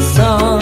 song.